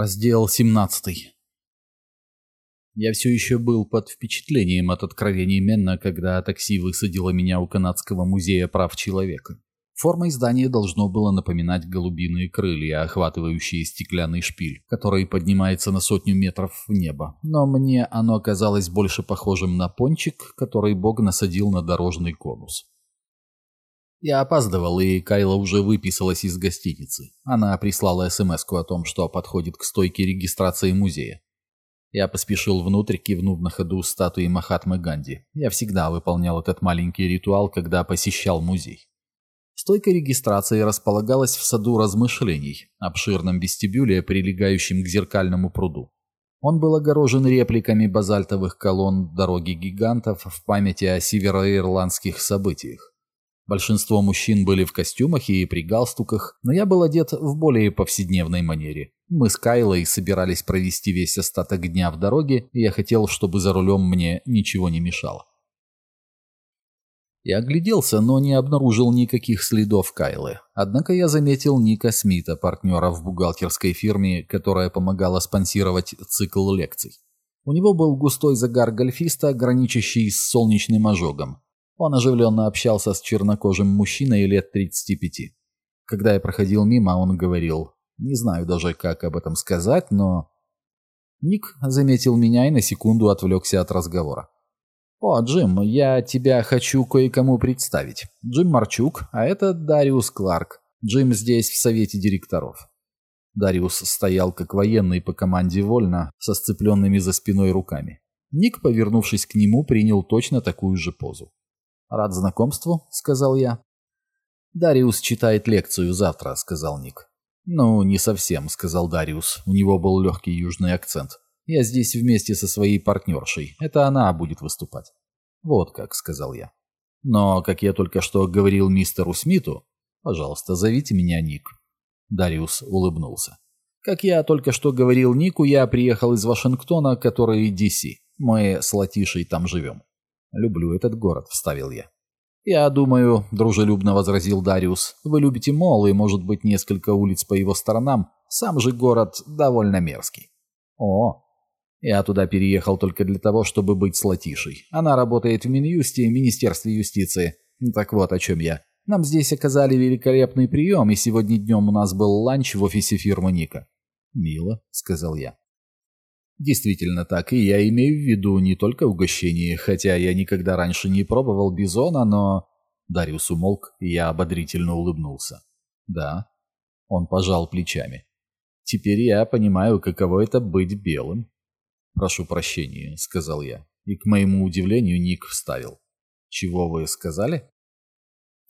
Раздел 17. Я все еще был под впечатлением от откровений Менна, когда такси высадило меня у Канадского музея прав человека. Форма здания должно было напоминать голубиные крылья, охватывающие стеклянный шпиль, который поднимается на сотню метров в небо. Но мне оно казалось больше похожим на пончик, который Бог насадил на дорожный конус. Я опаздывал, и Кайла уже выписалась из гостиницы. Она прислала смс о том, что подходит к стойке регистрации музея. Я поспешил внутрь, кивнув на ходу статуи Махатмы Ганди. Я всегда выполнял этот маленький ритуал, когда посещал музей. Стойка регистрации располагалась в саду размышлений, обширном вестибюле, прилегающем к зеркальному пруду. Он был огорожен репликами базальтовых колонн дороги гигантов в памяти о североирландских событиях. Большинство мужчин были в костюмах и при галстуках, но я был одет в более повседневной манере. Мы с Кайлой собирались провести весь остаток дня в дороге, и я хотел, чтобы за рулем мне ничего не мешало. Я огляделся, но не обнаружил никаких следов Кайлы. Однако я заметил Ника Смита, партнера в бухгалтерской фирме, которая помогала спонсировать цикл лекций. У него был густой загар гольфиста, граничащий с солнечным ожогом. Он оживленно общался с чернокожим мужчиной лет 35. Когда я проходил мимо, он говорил, не знаю даже, как об этом сказать, но... Ник заметил меня и на секунду отвлекся от разговора. «О, Джим, я тебя хочу кое-кому представить. Джим Марчук, а это Дариус Кларк. Джим здесь в совете директоров». Дариус стоял как военный по команде вольно, со сцепленными за спиной руками. Ник, повернувшись к нему, принял точно такую же позу. «Рад знакомству», — сказал я. «Дариус читает лекцию завтра», — сказал Ник. «Ну, не совсем», — сказал Дариус. У него был легкий южный акцент. «Я здесь вместе со своей партнершей. Это она будет выступать». «Вот как», — сказал я. «Но, как я только что говорил мистеру Смиту, пожалуйста, зовите меня Ник». Дариус улыбнулся. «Как я только что говорил Нику, я приехал из Вашингтона, который DC. Мы с Латишей там живем. «Люблю этот город», — вставил я. «Я думаю», — дружелюбно возразил Дариус, — «вы любите Мол и, может быть, несколько улиц по его сторонам. Сам же город довольно мерзкий». «О, я туда переехал только для того, чтобы быть с Латишей. Она работает в Минюсте, Министерстве юстиции. Так вот о чем я. Нам здесь оказали великолепный прием, и сегодня днем у нас был ланч в офисе фирмы Ника». «Мило», — сказал я. Действительно так, и я имею в виду не только угощение, хотя я никогда раньше не пробовал бизона, но... Дариус умолк, и я ободрительно улыбнулся. Да. Он пожал плечами. Теперь я понимаю, каково это быть белым. Прошу прощения, сказал я. И к моему удивлению Ник вставил. Чего вы сказали?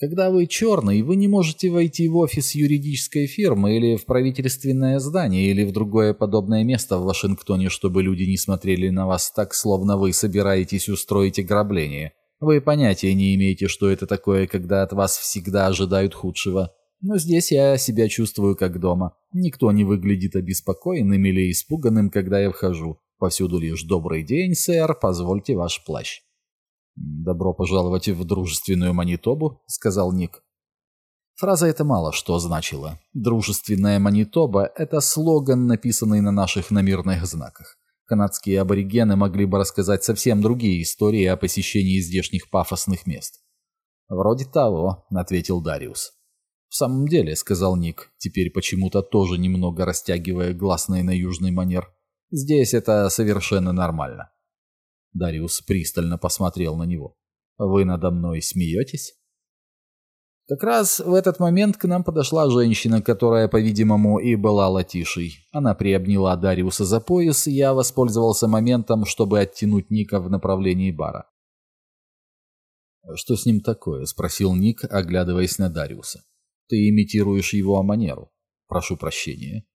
Когда вы черный, вы не можете войти в офис юридической фирмы или в правительственное здание или в другое подобное место в Вашингтоне, чтобы люди не смотрели на вас так, словно вы собираетесь устроить ограбление. Вы понятия не имеете, что это такое, когда от вас всегда ожидают худшего. Но здесь я себя чувствую как дома. Никто не выглядит обеспокоенным или испуганным, когда я вхожу. Повсюду лишь «Добрый день, сэр, позвольте ваш плащ». «Добро пожаловать в дружественную Манитобу», — сказал Ник. Фраза эта мало что значила. «Дружественная Манитоба» — это слоган, написанный на наших намирных знаках. Канадские аборигены могли бы рассказать совсем другие истории о посещении здешних пафосных мест. «Вроде того», — ответил Дариус. «В самом деле», — сказал Ник, теперь почему-то тоже немного растягивая гласные на южный манер, — «здесь это совершенно нормально». Дариус пристально посмотрел на него. «Вы надо мной смеетесь?» Как раз в этот момент к нам подошла женщина, которая, по-видимому, и была латишей. Она приобняла Дариуса за пояс, и я воспользовался моментом, чтобы оттянуть Ника в направлении бара. «Что с ним такое?» — спросил Ник, оглядываясь на Дариуса. «Ты имитируешь его манеру. Прошу прощения».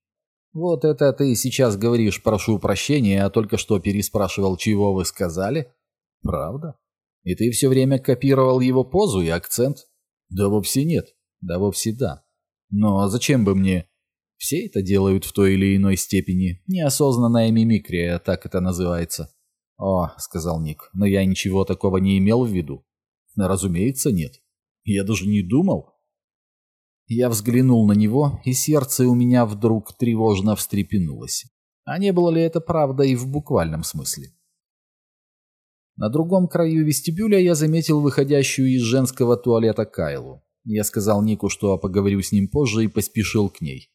«Вот это ты сейчас говоришь «прошу прощения», а только что переспрашивал, чего вы сказали?» «Правда? И ты все время копировал его позу и акцент?» «Да вовсе нет. Да вовсе да. Но зачем бы мне...» «Все это делают в той или иной степени. Неосознанная мимикрия, так это называется». «О», — сказал Ник, — «но я ничего такого не имел в виду». «Разумеется, нет. Я даже не думал». Я взглянул на него, и сердце у меня вдруг тревожно встрепенулось. А не было ли это правда и в буквальном смысле? На другом краю вестибюля я заметил выходящую из женского туалета Кайлу. Я сказал Нику, что поговорю с ним позже, и поспешил к ней.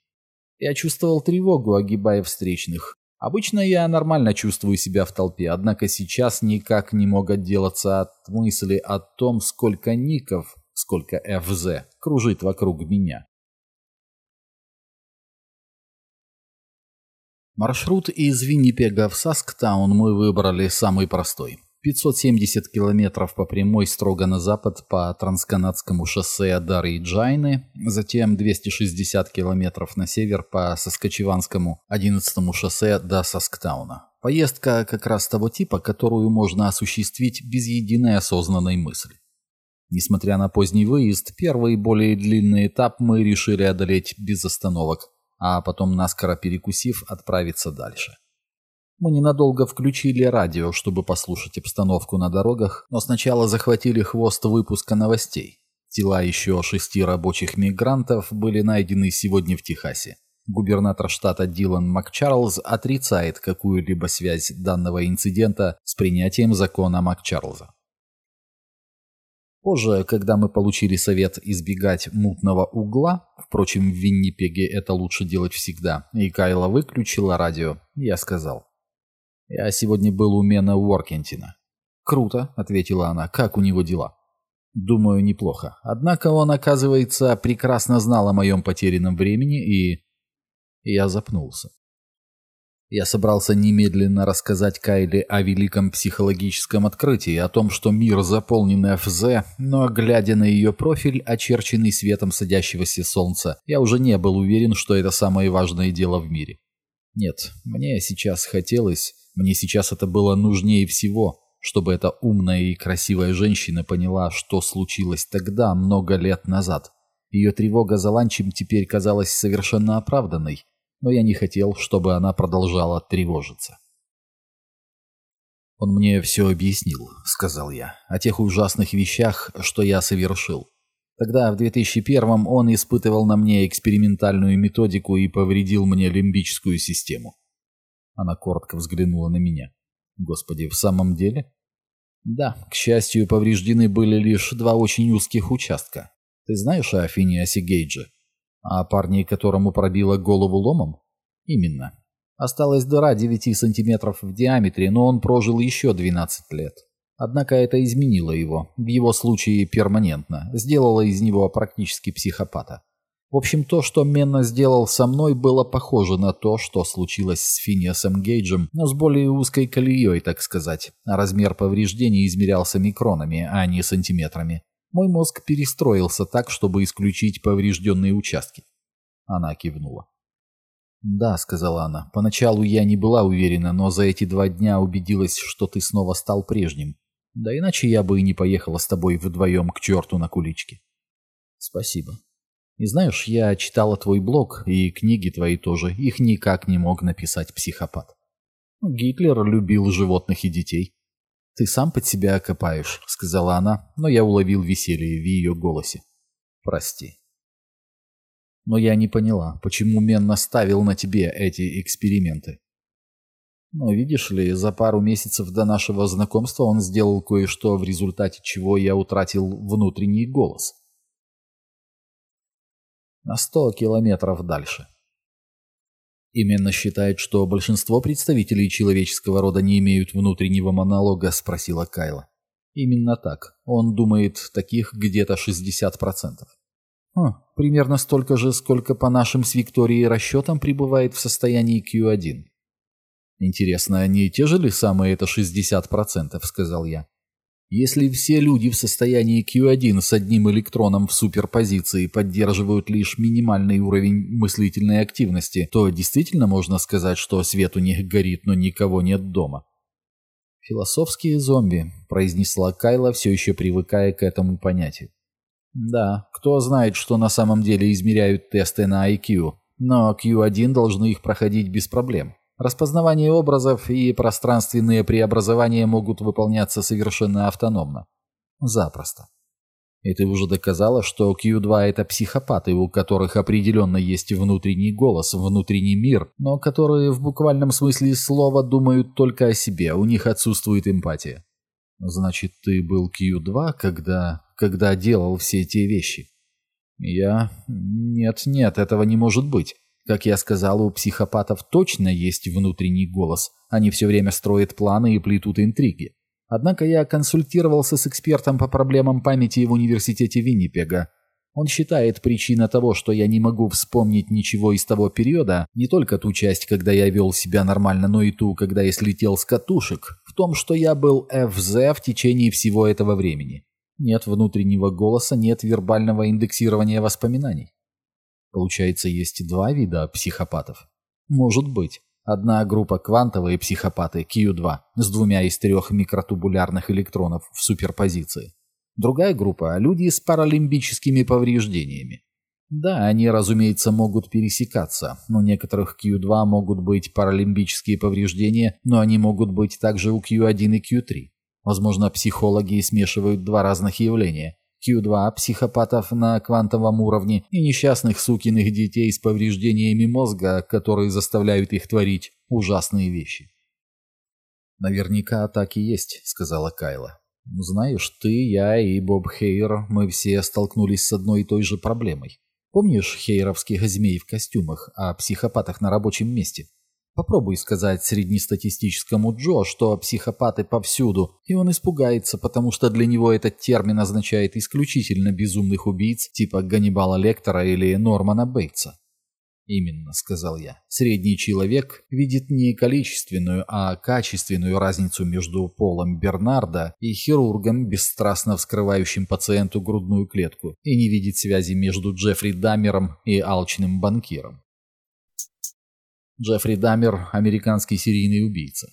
Я чувствовал тревогу, огибая встречных. Обычно я нормально чувствую себя в толпе, однако сейчас никак не мог отделаться от мысли о том, сколько ников, сколько ФЗ кружит вокруг меня. Маршрут из Виннипега в Сасктаун мы выбрали самый простой. 570 километров по прямой строго на запад по трансканадскому шоссе Дары и Джайны, затем 260 километров на север по Соскочеванскому 11 шоссе до Сасктауна. Поездка как раз того типа, которую можно осуществить без единой осознанной мысли. Несмотря на поздний выезд, первый более длинный этап мы решили одолеть без остановок, а потом наскоро перекусив отправиться дальше. Мы ненадолго включили радио, чтобы послушать обстановку на дорогах, но сначала захватили хвост выпуска новостей. Тела еще шести рабочих мигрантов были найдены сегодня в Техасе. Губернатор штата Дилан Макчарлз отрицает какую-либо связь данного инцидента с принятием закона Макчарлза. Позже, когда мы получили совет избегать мутного угла, впрочем, в Виннипеге это лучше делать всегда, и Кайла выключила радио, я сказал. «Я сегодня был у Мена Уоркентина». «Круто», — ответила она. «Как у него дела?» «Думаю, неплохо. Однако он, оказывается, прекрасно знал о моем потерянном времени и...» Я запнулся. Я собрался немедленно рассказать Кайле о великом психологическом открытии, о том, что мир заполнен ФЗ, но, глядя на ее профиль, очерченный светом садящегося солнца, я уже не был уверен, что это самое важное дело в мире. Нет, мне сейчас хотелось мне сейчас это было нужнее всего, чтобы эта умная и красивая женщина поняла, что случилось тогда, много лет назад. Ее тревога за ланчем теперь казалась совершенно оправданной, но я не хотел, чтобы она продолжала тревожиться. «Он мне все объяснил», — сказал я, — «о тех ужасных вещах, что я совершил. Тогда, в 2001-м, он испытывал на мне экспериментальную методику и повредил мне лимбическую систему. Она коротко взглянула на меня. Господи, в самом деле? Да, к счастью, повреждены были лишь два очень узких участка. Ты знаешь о Финиасе Гейдже? О парне, которому пробило голову ломом? Именно. Осталась дыра 9 сантиметров в диаметре, но он прожил еще 12 лет. Однако это изменило его, в его случае перманентно, сделало из него практически психопата. В общем, то, что Менна сделал со мной, было похоже на то, что случилось с Финиасом Гейджем, но с более узкой колеей, так сказать. А размер повреждений измерялся микронами, а не сантиметрами. Мой мозг перестроился так, чтобы исключить поврежденные участки. Она кивнула. «Да», — сказала она, — «поначалу я не была уверена, но за эти два дня убедилась, что ты снова стал прежним. Да иначе я бы и не поехала с тобой вдвоем к черту на куличке». «Спасибо», и знаешь, я читала твой блог, и книги твои тоже, их никак не мог написать психопат. Гитлер любил животных и детей. «Ты сам под себя окопаешь», — сказала она, но я уловил веселье в ее голосе. «Прости». Но я не поняла, почему Мен наставил на тебе эти эксперименты. Но видишь ли, за пару месяцев до нашего знакомства он сделал кое-что, в результате чего я утратил внутренний голос на 100 километров дальше. «Именно считает, что большинство представителей человеческого рода не имеют внутреннего монолога?» – спросила Кайла. «Именно так. Он думает, таких где-то 60%. Хм, примерно столько же, сколько по нашим с Викторией расчетам пребывает в состоянии Q1. «Интересно, не те же ли самые это 60%?» – сказал я. Если все люди в состоянии Q1 с одним электроном в суперпозиции поддерживают лишь минимальный уровень мыслительной активности, то действительно можно сказать, что свет у них горит, но никого нет дома. «Философские зомби», — произнесла Кайла, все еще привыкая к этому понятию. «Да, кто знает, что на самом деле измеряют тесты на IQ, но Q1 должны их проходить без проблем. Распознавание образов и пространственные преобразования могут выполняться совершенно автономно. Запросто. И ты уже доказала, что Q2 — это психопаты, у которых определенно есть внутренний голос, внутренний мир, но которые в буквальном смысле слова думают только о себе, у них отсутствует эмпатия. Значит, ты был Q2, когда... когда делал все эти вещи? Я... Нет, нет, этого не может быть. Как я сказал, у психопатов точно есть внутренний голос. Они все время строят планы и плетут интриги. Однако я консультировался с экспертом по проблемам памяти в университете Виннипега. Он считает причина того, что я не могу вспомнить ничего из того периода, не только ту часть, когда я вел себя нормально, но и ту, когда я слетел с катушек, в том, что я был ФЗ в течение всего этого времени. Нет внутреннего голоса, нет вербального индексирования воспоминаний. Получается, есть два вида психопатов? Может быть. Одна группа квантовые психопаты Q2 с двумя из трех микротубулярных электронов в суперпозиции. Другая группа – люди с паралимбическими повреждениями. Да, они, разумеется, могут пересекаться. У некоторых Q2 могут быть паралимбические повреждения, но они могут быть также у Q1 и Q3. Возможно, психологи смешивают два разных явления Q2 психопатов на квантовом уровне и несчастных сукиных детей с повреждениями мозга, которые заставляют их творить ужасные вещи. «Наверняка так и есть», — сказала Кайла. «Знаешь, ты, я и Боб Хейер, мы все столкнулись с одной и той же проблемой. Помнишь хейровских змей в костюмах о психопатах на рабочем месте?» Попробуй сказать среднестатистическому Джо, что психопаты повсюду, и он испугается, потому что для него этот термин означает исключительно безумных убийц типа Ганнибала Лектора или Нормана Бейтса. «Именно», — сказал я. «Средний человек видит не количественную, а качественную разницу между Полом Бернарда и хирургом, бесстрастно вскрывающим пациенту грудную клетку, и не видит связи между Джеффри Даммером и алчным банкиром. Джеффри Даммер – американский серийный убийца.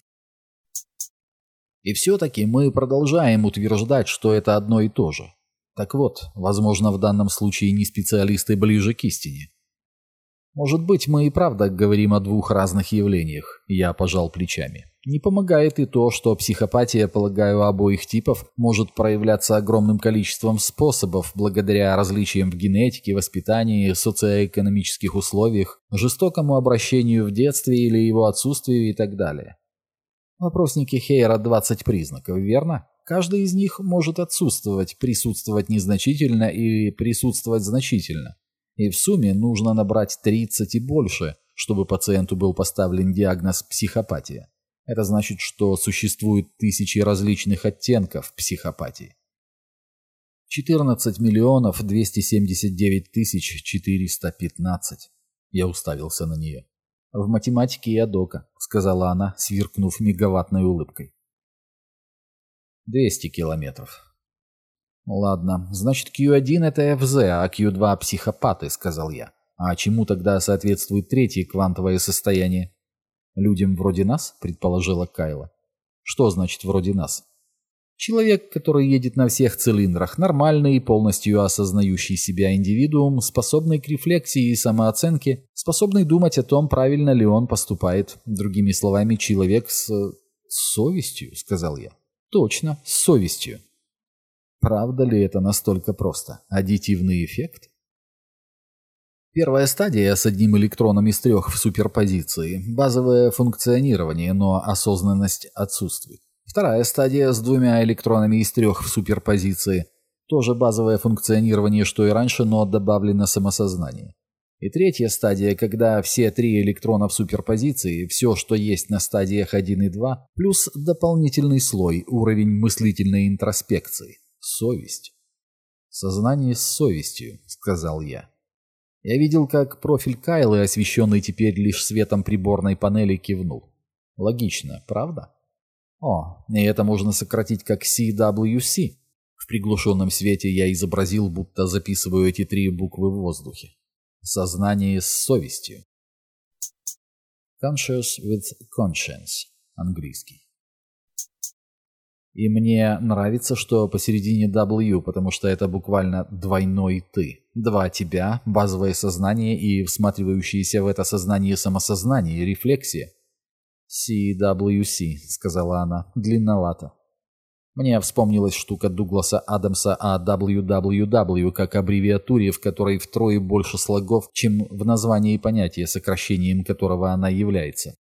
И все-таки мы продолжаем утверждать, что это одно и то же. Так вот, возможно, в данном случае не специалисты ближе к истине. Может быть, мы и правда говорим о двух разных явлениях, я пожал плечами. Не помогает и то, что психопатия, полагаю, обоих типов может проявляться огромным количеством способов благодаря различиям в генетике, воспитании, социоэкономических условиях, жестокому обращению в детстве или его отсутствию и так далее. В Хейера 20 признаков, верно? Каждый из них может отсутствовать, присутствовать незначительно и присутствовать значительно. И в сумме нужно набрать 30 и больше, чтобы пациенту был поставлен диагноз психопатия. Это значит, что существует тысячи различных оттенков психопатии. 14 миллионов 279 тысяч 415. Я уставился на нее. «В математике я дока», — сказала она, сверкнув мегаваттной улыбкой. «200 километров. «Ладно, значит, Q1 — это ФЗ, а Q2 — психопаты», — сказал я. «А чему тогда соответствует третье квантовое состояние?» «Людям вроде нас?» — предположила Кайла. «Что значит «вроде нас»?» Человек, который едет на всех цилиндрах, нормальный, полностью осознающий себя индивидуум, способный к рефлексии и самооценке, способный думать о том, правильно ли он поступает. Другими словами, человек с... с совестью, сказал я. Точно, с совестью. Правда ли это настолько просто? Аддитивный эффект? Первая стадия с одним электроном из трех в суперпозиции – базовое функционирование, но осознанность отсутствует. Вторая стадия с двумя электронами из трех в суперпозиции – тоже базовое функционирование, что и раньше, но добавлено самосознание. И третья стадия, когда все три электрона в суперпозиции, все, что есть на стадиях 1 и 2, плюс дополнительный слой, уровень мыслительной интроспекции. Совесть. Сознание с совестью, сказал я. Я видел, как профиль Кайлы, освещенный теперь лишь светом приборной панели, кивнул. Логично, правда? О, и это можно сократить как CWC. В приглушенном свете я изобразил, будто записываю эти три буквы в воздухе. Сознание с совестью. Conscious with conscience. Английский. И мне нравится, что посередине W, потому что это буквально двойной «ты». Два тебя, базовое сознание и всматривающееся в это сознание самосознание рефлексия. CWC, сказала она, длинновато. Мне вспомнилась штука Дугласа Адамса о WWW как аббревиатуре, в которой втрое больше слогов, чем в названии понятия, сокращением которого она является.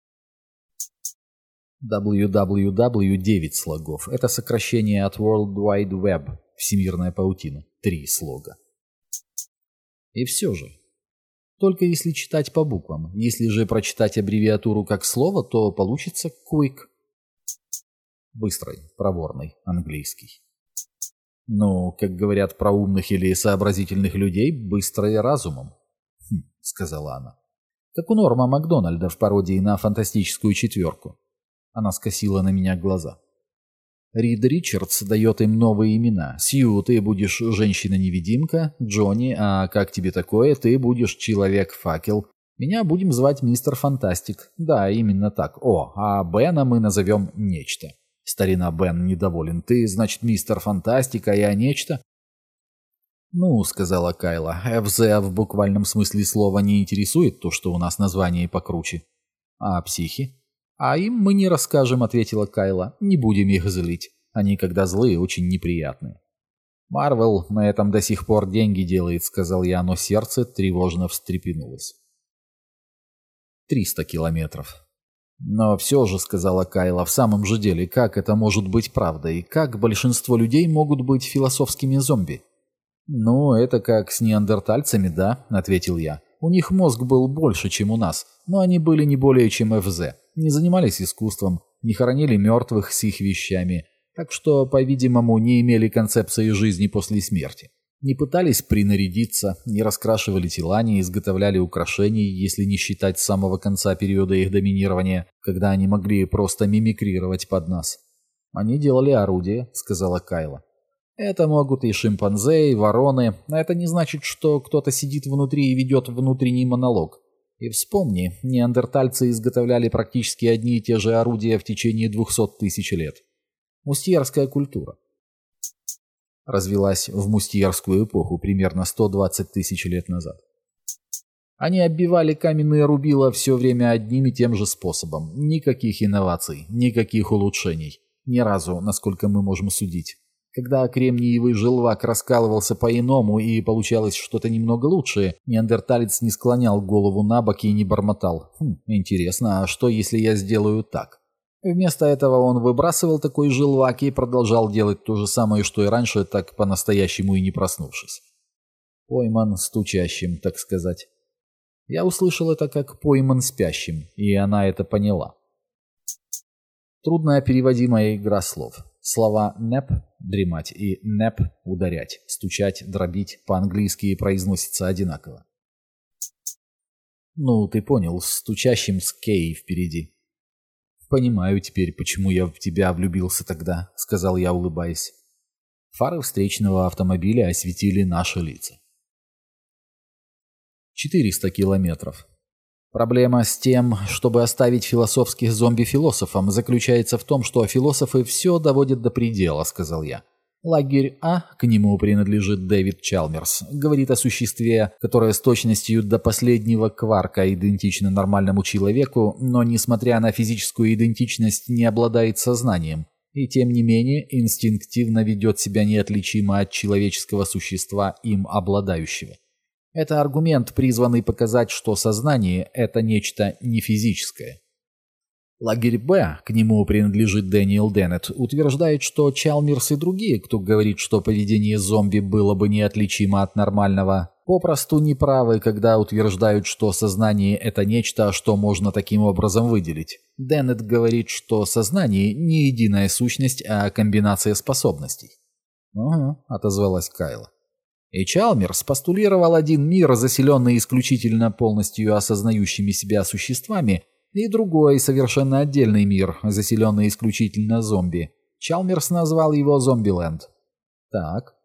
WWW 9 слогов. Это сокращение от World Wide Web, всемирная паутина. Три слога. И все же. Только если читать по буквам. Если же прочитать аббревиатуру как слово, то получится Quick. Быстрый, проворный, английский. Ну, как говорят про умных или сообразительных людей, быстрый разумом. Хм, сказала она. Как у Норма Макдональда в пародии на фантастическую четверку. Она скосила на меня глаза. Рид Ричардс дает им новые имена. Сью, ты будешь женщина-невидимка. Джонни, а как тебе такое? Ты будешь человек-факел. Меня будем звать мистер Фантастик. Да, именно так. О, а Бена мы назовем Нечто. Старина Бен недоволен. Ты, значит, мистер Фантастик, а я Нечто? «Ну», — сказала Кайла, — «ФЗ в буквальном смысле слова не интересует то, что у нас название покруче». «А психи?» «А им мы не расскажем», — ответила Кайла. «Не будем их злить. Они, когда злые, очень неприятные». «Марвел на этом до сих пор деньги делает», — сказал я, но сердце тревожно встрепенулось. «Триста километров». «Но все же», — сказала Кайла, — «в самом же деле, как это может быть правдой? Как большинство людей могут быть философскими зомби?» «Ну, это как с неандертальцами, да?» — ответил я. «У них мозг был больше, чем у нас, но они были не более чем ФЗ не занимались искусством, не хоронили мертвых с их вещами, так что, по-видимому, не имели концепции жизни после смерти. Не пытались принарядиться, не раскрашивали тела, не изготовляли украшений, если не считать самого конца периода их доминирования, когда они могли просто мимикрировать под нас. «Они делали орудия», — сказала Кайла. «Это могут и шимпанзе, и вороны, но это не значит, что кто-то сидит внутри и ведет внутренний монолог. И вспомни, неандертальцы изготовляли практически одни и те же орудия в течение двухсот тысяч лет. Мустьерская культура. Развелась в мустьерскую эпоху примерно 120 тысяч лет назад. Они оббивали каменные рубила все время одним и тем же способом. Никаких инноваций, никаких улучшений. Ни разу, насколько мы можем судить. Когда кремниевый желвак раскалывался по-иному и получалось что-то немного лучшее, неандерталец не склонял голову на бок и не бормотал. Хм, интересно, а что если я сделаю так? Вместо этого он выбрасывал такой желвак и продолжал делать то же самое, что и раньше, так по-настоящему и не проснувшись. Пойман стучащим, так сказать. Я услышал это как пойман спящим, и она это поняла. Трудная переводимая игра слов. Слова «неп» — дремать и «неп» — ударять, стучать, дробить по-английски произносится одинаково. Ну, ты понял, стучащим с «кей» впереди. «Понимаю теперь, почему я в тебя влюбился тогда», — сказал я, улыбаясь. Фары встречного автомобиля осветили наши лица. 400 километров. Проблема с тем, чтобы оставить философских зомби философам, заключается в том, что философы все доводят до предела, сказал я. Лагерь А, к нему принадлежит Дэвид Чалмерс, говорит о существе, которое с точностью до последнего кварка идентично нормальному человеку, но, несмотря на физическую идентичность, не обладает сознанием, и тем не менее инстинктивно ведет себя неотличимо от человеческого существа, им обладающего. Это аргумент, призванный показать, что сознание – это нечто нефизическое. Лагерь Б, к нему принадлежит Дэниел Деннет, утверждает, что Чалмерс и другие, кто говорит, что поведение зомби было бы неотличимо от нормального, попросту неправы, когда утверждают, что сознание – это нечто, что можно таким образом выделить. Деннет говорит, что сознание – не единая сущность, а комбинация способностей. «Угу», – отозвалась Кайла. И Чалмерс постулировал один мир, заселенный исключительно полностью осознающими себя существами, и другой, совершенно отдельный мир, заселенный исключительно зомби. Чалмерс назвал его Зомбиленд. Так.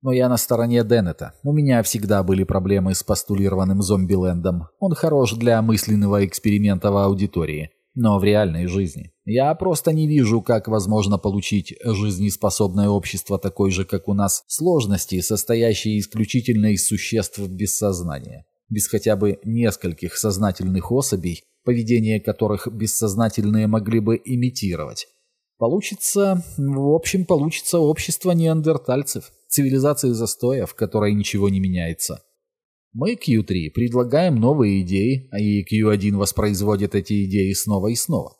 Но я на стороне Деннета. У меня всегда были проблемы с постулированным Зомбилендом. Он хорош для мысленного эксперимента в аудитории но в реальной жизни. Я просто не вижу, как возможно получить жизнеспособное общество такой же, как у нас, сложности, состоящие исключительно из существ без сознания, без хотя бы нескольких сознательных особей, поведение которых бессознательные могли бы имитировать. Получится, в общем, получится общество неандертальцев, цивилизации застоя, в которой ничего не меняется. Мы, Q3, предлагаем новые идеи, и Q1 воспроизводит эти идеи снова и снова.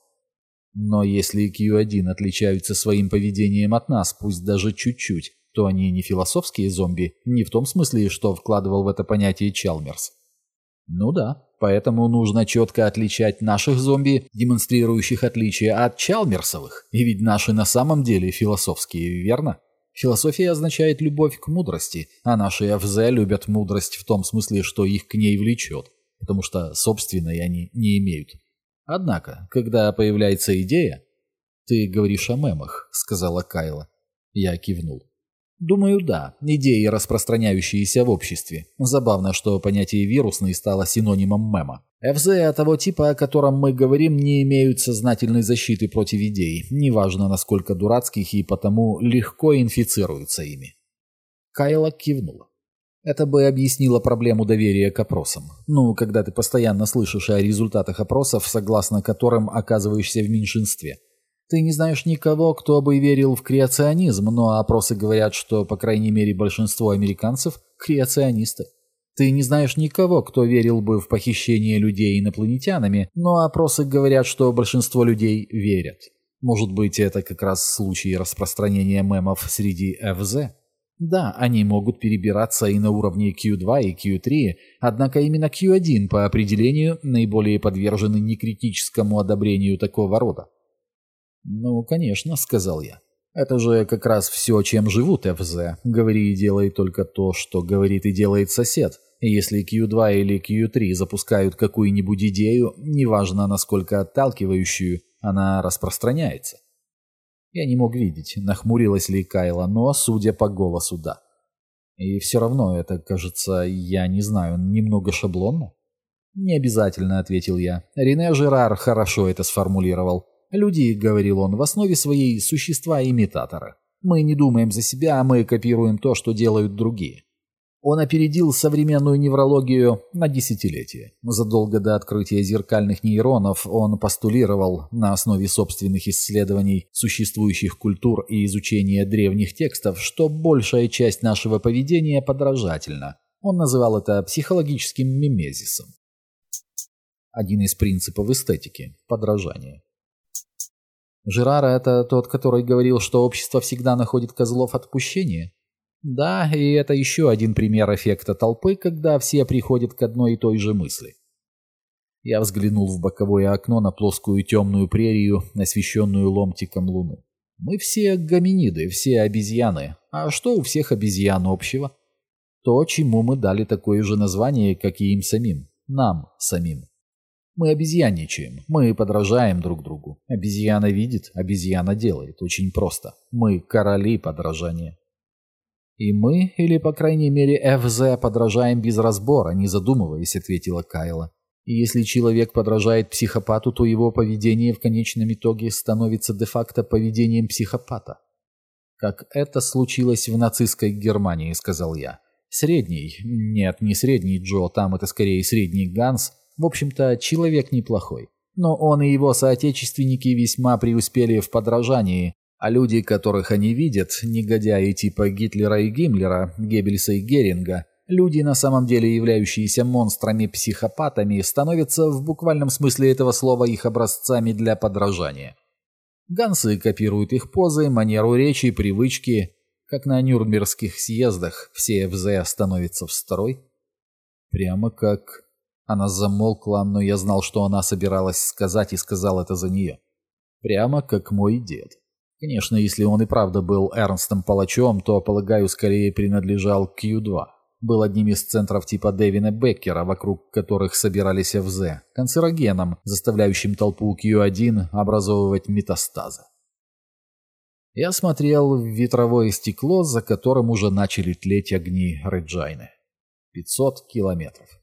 Но если Q1 отличаются своим поведением от нас, пусть даже чуть-чуть, то они не философские зомби, не в том смысле, что вкладывал в это понятие Чалмерс. Ну да, поэтому нужно четко отличать наших зомби, демонстрирующих отличия от Чалмерсовых. И ведь наши на самом деле философские, верно? Философия означает любовь к мудрости, а наши ФЗ любят мудрость в том смысле, что их к ней влечет, потому что собственной они не имеют. Однако, когда появляется идея... «Ты говоришь о мемах», — сказала Кайла. Я кивнул. Думаю, да, идеи, распространяющиеся в обществе. Забавно, что понятие «вирусный» стало синонимом мема. ФЗ того типа, о котором мы говорим, не имеют сознательной защиты против идей, неважно насколько дурацких и потому легко инфицируются ими. Кайла кивнула. Это бы объяснило проблему доверия к опросам. Ну, когда ты постоянно слышишь о результатах опросов, согласно которым оказываешься в меньшинстве – ты не знаешь никого, кто бы верил в креационизм, но опросы говорят, что, по крайней мере, большинство американцев – креационисты. Ты не знаешь никого, кто верил бы в похищение людей инопланетянами, но опросы говорят, что большинство людей верят. Может быть, это как раз случай распространения мемов среди ФЗ? Да, они могут перебираться и на уровне Q2 и Q3, однако именно Q1 по определению наиболее подвержены некритическому одобрению такого рода. «Ну, конечно», — сказал я. «Это же как раз все, чем живут ФЗ. Говори и делай только то, что говорит и делает сосед. Если Q2 или Q3 запускают какую-нибудь идею, неважно насколько отталкивающую, она распространяется». Я не мог видеть, нахмурилась ли Кайла, но, судя по голосу, да. И все равно это, кажется, я не знаю, немного шаблонно. «Не обязательно», — ответил я. Рене Жерар хорошо это сформулировал. Люди, говорил он, в основе своей существа имитаторы. Мы не думаем за себя, а мы копируем то, что делают другие. Он опередил современную неврологию на десятилетия. Задолго до открытия зеркальных нейронов он постулировал на основе собственных исследований существующих культур и изучения древних текстов, что большая часть нашего поведения подражательна. Он называл это психологическим мимезисом. Один из принципов эстетики – подражание. Жерара — это тот, который говорил, что общество всегда находит козлов отпущения? Да, и это еще один пример эффекта толпы, когда все приходят к одной и той же мысли. Я взглянул в боковое окно на плоскую темную прерию, освещенную ломтиком луны. Мы все гоминиды, все обезьяны. А что у всех обезьян общего? То, чему мы дали такое же название, как и им самим. Нам самим. Мы обезьянничаем, мы подражаем друг другу. Обезьяна видит, обезьяна делает. Очень просто. Мы короли подражания. И мы, или по крайней мере ФЗ, подражаем без разбора, не задумываясь, ответила Кайла. И если человек подражает психопату, то его поведение в конечном итоге становится де-факто поведением психопата. Как это случилось в нацистской Германии, сказал я. Средний, нет, не средний Джо, там это скорее средний Ганс – в общем-то, человек неплохой. Но он и его соотечественники весьма преуспели в подражании, а люди, которых они видят, негодяи типа Гитлера и Гиммлера, Геббельса и Геринга, люди, на самом деле являющиеся монстрами-психопатами, становятся в буквальном смысле этого слова их образцами для подражания. Гансы копируют их позы, манеру речи, привычки. Как на Нюрнбергских съездах все ФЗ становятся в строй. Прямо как она замолкла, но я знал, что она собиралась сказать и сказал это за нее. Прямо как мой дед. Конечно, если он и правда был Эрнстом Палачом, то, полагаю, скорее принадлежал к Q2. Был одним из центров типа Дэвина Беккера, вокруг которых собирались ФЗ, канцерогеном, заставляющим толпу Q1 образовывать метастазы. Я смотрел в ветровое стекло, за которым уже начали тлеть огни Реджайны. 500 километров.